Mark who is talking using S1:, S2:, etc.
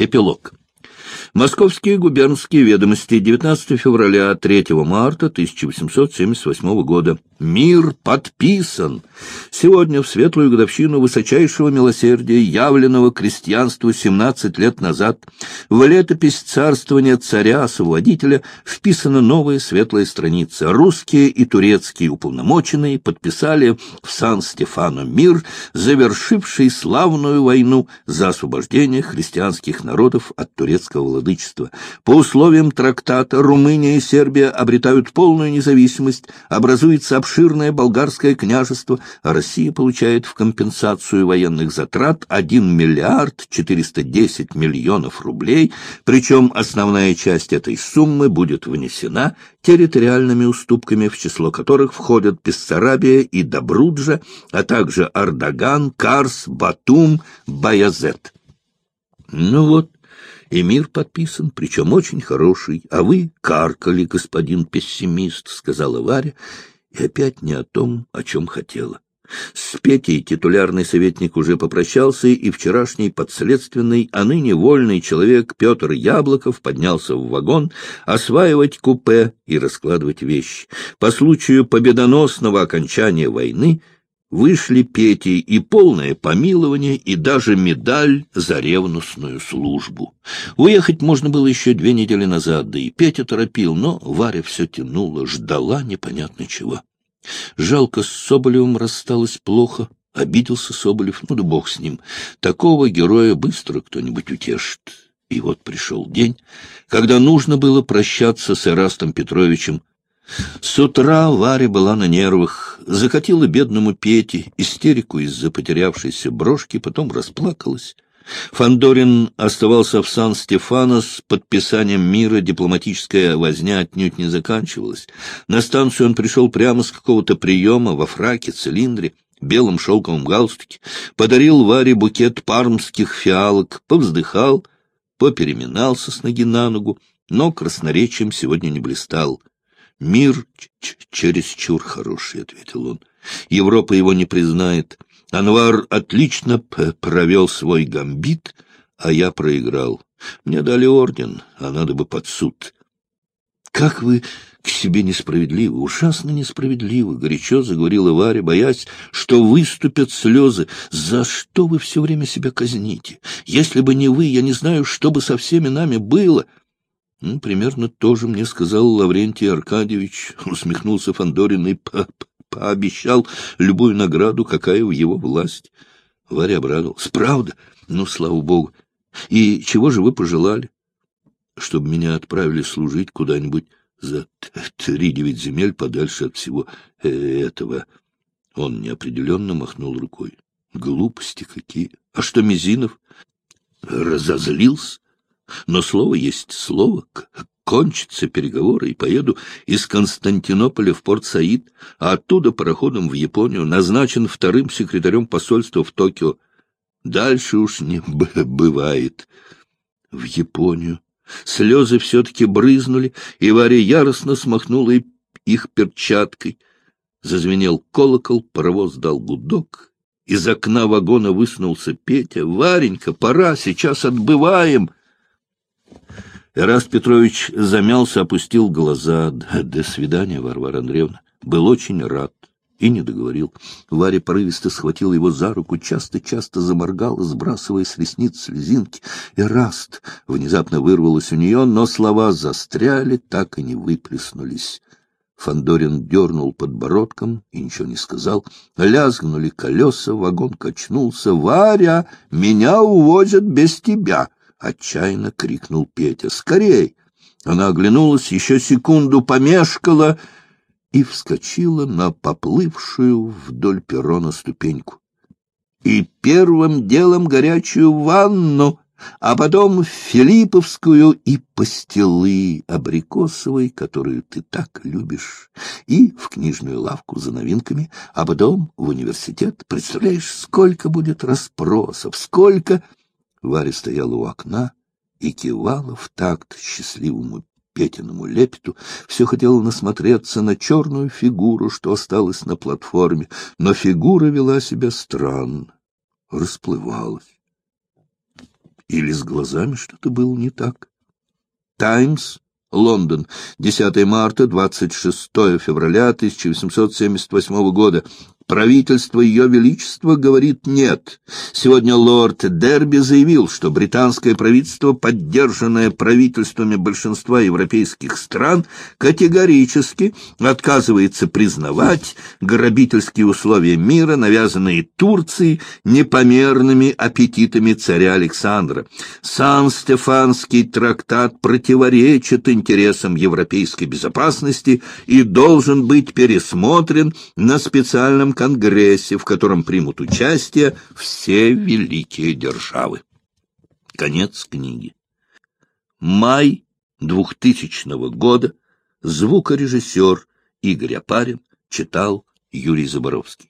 S1: Эпилог. Московские губернские ведомости 19 февраля 3 марта 1878 года. Мир подписан. Сегодня, в светлую годовщину высочайшего милосердия, явленного крестьянству 17 лет назад, в летопись царствования царя-освободителя вписана новая светлая страница. Русские и турецкие уполномоченные подписали в Сан-Стефано мир, завершивший славную войну за освобождение христианских народов от турецкого владычества. По условиям трактата Румыния и Сербия обретают полную независимость, образуется обширное болгарское княжество, а Россия получает в компенсацию военных затрат 1 миллиард 410 миллионов рублей, причем основная часть этой суммы будет внесена территориальными уступками, в число которых входят Бессарабия и Добруджа, а также Ардаган, Карс, Батум, Баязет. Ну вот, и мир подписан, причем очень хороший, а вы каркали, господин пессимист, — сказала Варя, и опять не о том, о чем хотела. С Петей титулярный советник уже попрощался, и вчерашний подследственный, а ныне вольный человек Петр Яблоков поднялся в вагон осваивать купе и раскладывать вещи. По случаю победоносного окончания войны вышли Пети и полное помилование, и даже медаль за ревностную службу. Уехать можно было еще две недели назад, да и Петя торопил, но Варя все тянула, ждала непонятно чего. Жалко, с Соболевым рассталось плохо. Обиделся Соболев, ну да бог с ним. Такого героя быстро кто-нибудь утешит. И вот пришел день, когда нужно было прощаться с Эрастом Петровичем. С утра Варя была на нервах, закатила бедному Пете истерику из-за потерявшейся брошки, потом расплакалась. Фандорин оставался в Сан-Стефано с подписанием мира, дипломатическая возня отнюдь не заканчивалась. На станцию он пришел прямо с какого-то приема во фраке, цилиндре, белом шелковом галстуке, подарил Варе букет пармских фиалок, повздыхал, попереминался с ноги на ногу, но красноречием сегодня не блистал. «Мир чересчур хороший», — ответил он. «Европа его не признает». Анвар отлично провел свой гамбит, а я проиграл. Мне дали орден, а надо бы под суд. — Как вы к себе несправедливы, ужасно несправедливы, — горячо заговорила Варя, боясь, что выступят слезы. — За что вы все время себя казните? Если бы не вы, я не знаю, что бы со всеми нами было. — Ну, примерно то же мне сказал Лаврентий Аркадьевич, — усмехнулся Фандорин и пообещал любую награду, какая в его власть. Варя обрадовалась. — Правда? Ну, слава богу. И чего же вы пожелали? Чтобы меня отправили служить куда-нибудь за три-девять земель подальше от всего э, этого. Он неопределенно махнул рукой. Глупости какие! А что Мизинов? Разозлился? Но слово есть слово. Кончатся переговоры, и поеду из Константинополя в Порт-Саид, а оттуда пароходом в Японию, назначен вторым секретарем посольства в Токио. Дальше уж не бывает. В Японию. Слезы все-таки брызнули, и Варя яростно смахнула их перчаткой. Зазвенел колокол, паровоз дал гудок. Из окна вагона высунулся Петя. «Варенька, пора, сейчас отбываем!» Эраст Петрович замялся, опустил глаза. «До свидания, Варвара Андреевна. Был очень рад». И не договорил. Варя порывисто схватила его за руку, часто-часто заморгала, сбрасывая с ресниц слезинки. Эраст внезапно вырвалось у нее, но слова застряли, так и не выплеснулись. Фандорин дернул подбородком и ничего не сказал. Лязгнули колеса, вагон качнулся. «Варя, меня увозят без тебя!» — отчаянно крикнул Петя. «Скорей!» Она оглянулась, еще секунду помешкала и вскочила на поплывшую вдоль перрона ступеньку. «И первым делом горячую ванну!» а потом Филипповскую и пастилы абрикосовой, которую ты так любишь, и в книжную лавку за новинками, а потом в университет. Представляешь, сколько будет расспросов, сколько... Варя стояла у окна и кивала в такт счастливому Петиному лепету, все хотела насмотреться на черную фигуру, что осталась на платформе, но фигура вела себя странно, расплывалась. Или с глазами что-то было не так? «Таймс», Лондон, 10 марта, 26 февраля 1878 года. Правительство Ее Величества говорит «нет». Сегодня лорд Дерби заявил, что британское правительство, поддержанное правительствами большинства европейских стран, категорически отказывается признавать грабительские условия мира, навязанные Турцией непомерными аппетитами царя Александра. Сан-Стефанский трактат противоречит интересам европейской безопасности и должен быть пересмотрен на специальном конгрессе, в котором примут участие все великие державы. Конец книги. Май 2000 года. Звукорежиссер Игорь Апарин читал Юрий Заборовский.